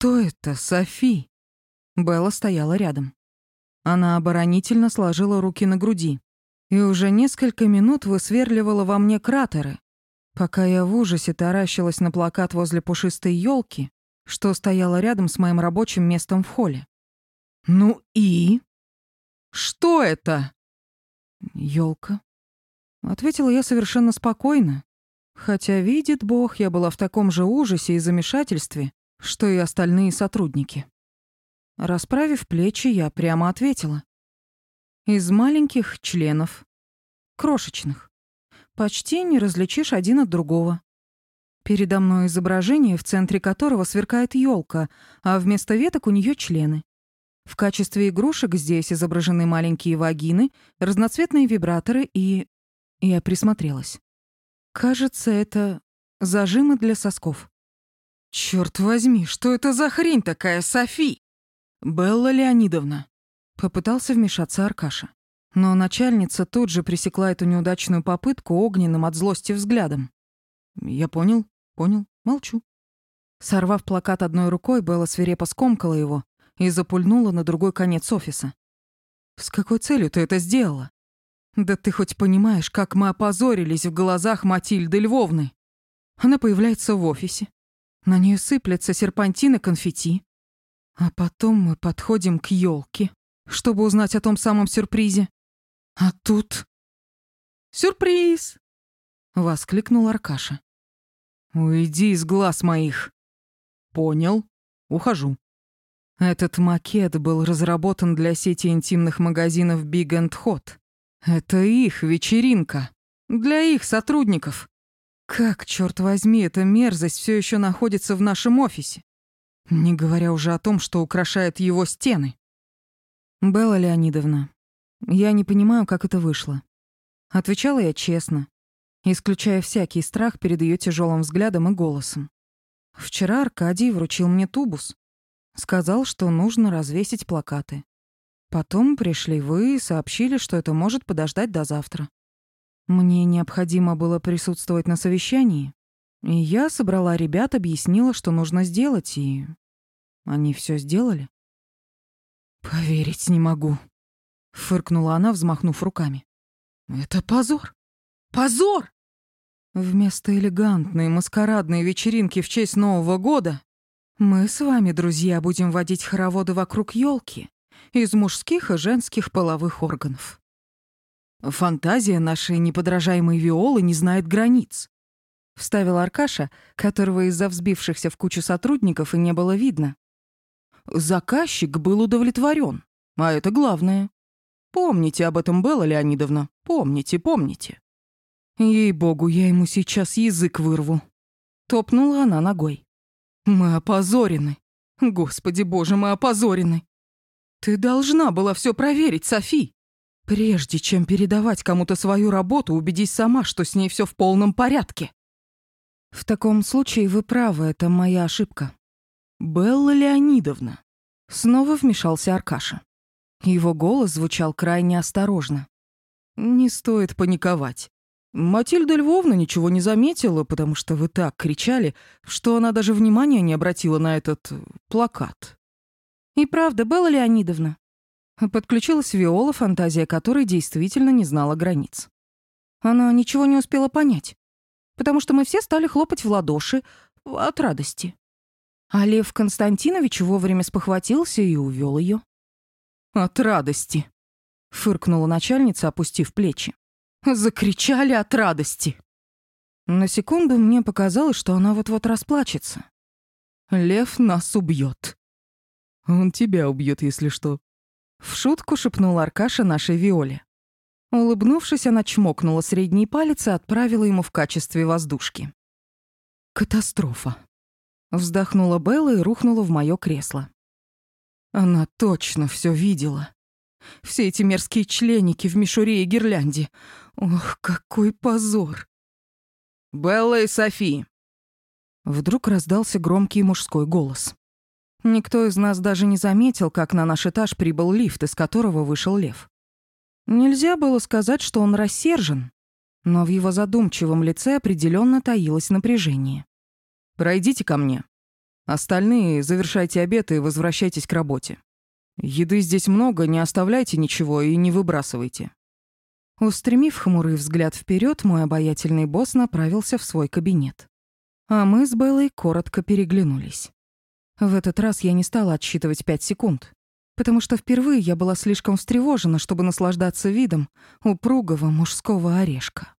«Что это, Софи?» Белла стояла рядом. Она оборонительно сложила руки на груди и уже несколько минут высверливала во мне кратеры, пока я в ужасе таращилась на плакат возле пушистой елки, что стояла рядом с моим рабочим местом в холле. «Ну и? Что это?» Елка. Ответила я совершенно спокойно, хотя, видит Бог, я была в таком же ужасе и замешательстве, что и остальные сотрудники. Расправив плечи, я прямо ответила. Из маленьких членов. Крошечных. Почти не различишь один от другого. Передо мной изображение, в центре которого сверкает елка, а вместо веток у нее члены. В качестве игрушек здесь изображены маленькие вагины, разноцветные вибраторы и... Я присмотрелась. Кажется, это зажимы для сосков. Черт возьми, что это за хрень такая, Софи? Белла Леонидовна. Попытался вмешаться Аркаша. Но начальница тут же пресекла эту неудачную попытку огненным от злости взглядом. Я понял, понял, молчу. Сорвав плакат одной рукой, Белла свирепо скомкала его и запульнула на другой конец офиса. «С какой целью ты это сделала? Да ты хоть понимаешь, как мы опозорились в глазах Матильды Львовны? Она появляется в офисе. На нее сыплется серпантин и конфетти. А потом мы подходим к елке, чтобы узнать о том самом сюрпризе. А тут... «Сюрприз!» — воскликнул Аркаша. «Уйди из глаз моих!» «Понял. Ухожу». Этот макет был разработан для сети интимных магазинов Big and Hot. Это их вечеринка. Для их сотрудников. Как, черт возьми, эта мерзость все еще находится в нашем офисе? Не говоря уже о том, что украшает его стены. Белла Леонидовна, я не понимаю, как это вышло. Отвечала я честно, исключая всякий страх перед ее тяжелым взглядом и голосом. Вчера Аркадий вручил мне тубус, Сказал, что нужно развесить плакаты. Потом пришли вы и сообщили, что это может подождать до завтра. Мне необходимо было присутствовать на совещании, и я собрала ребят, объяснила, что нужно сделать, и они все сделали. «Поверить не могу», — фыркнула она, взмахнув руками. «Это позор! Позор!» Вместо элегантной маскарадной вечеринки в честь Нового года мы с вами, друзья, будем водить хороводы вокруг елки из мужских и женских половых органов. Фантазия нашей неподражаемой Виолы не знает границ. Вставил Аркаша, которого из-за взбившихся в кучу сотрудников и не было видно. Заказчик был удовлетворен, а это главное. Помните об этом, Белла Леонидовна, помните, помните. Ей-богу, я ему сейчас язык вырву. Топнула она ногой. Мы опозорены. Господи боже, мы опозорены. Ты должна была все проверить, Софи. Прежде чем передавать кому-то свою работу, убедись сама, что с ней все в полном порядке. В таком случае вы правы, это моя ошибка. Белла Леонидовна. Снова вмешался Аркаша. Его голос звучал крайне осторожно. Не стоит паниковать. Матильда Львовна ничего не заметила, потому что вы так кричали, что она даже внимания не обратила на этот э, плакат. И правда, Белла Леонидовна. Подключилась Виола, фантазия которой действительно не знала границ. Она ничего не успела понять, потому что мы все стали хлопать в ладоши от радости. А Лев Константинович вовремя спохватился и увел ее. «От радости», — фыркнула начальница, опустив плечи. Закричали от радости. На секунду мне показалось, что она вот-вот расплачется. Лев нас убьет. Он тебя убьет, если что. В шутку шепнул Аркаша нашей Виоле. Улыбнувшись, она чмокнула средний палец и отправила ему в качестве воздушки. Катастрофа. Вздохнула Белла и рухнула в моё кресло. Она точно все видела. Все эти мерзкие членики в мишуре и гирлянде. Ох, какой позор. «Белла и Софи!» Вдруг раздался громкий мужской голос. Никто из нас даже не заметил, как на наш этаж прибыл лифт, из которого вышел лев. Нельзя было сказать, что он рассержен, но в его задумчивом лице определенно таилось напряжение. «Пройдите ко мне», Остальные завершайте обед и возвращайтесь к работе. Еды здесь много, не оставляйте ничего и не выбрасывайте». Устремив хмурый взгляд вперед, мой обаятельный босс направился в свой кабинет. А мы с Беллой коротко переглянулись. В этот раз я не стала отсчитывать пять секунд, потому что впервые я была слишком встревожена, чтобы наслаждаться видом упругого мужского орешка.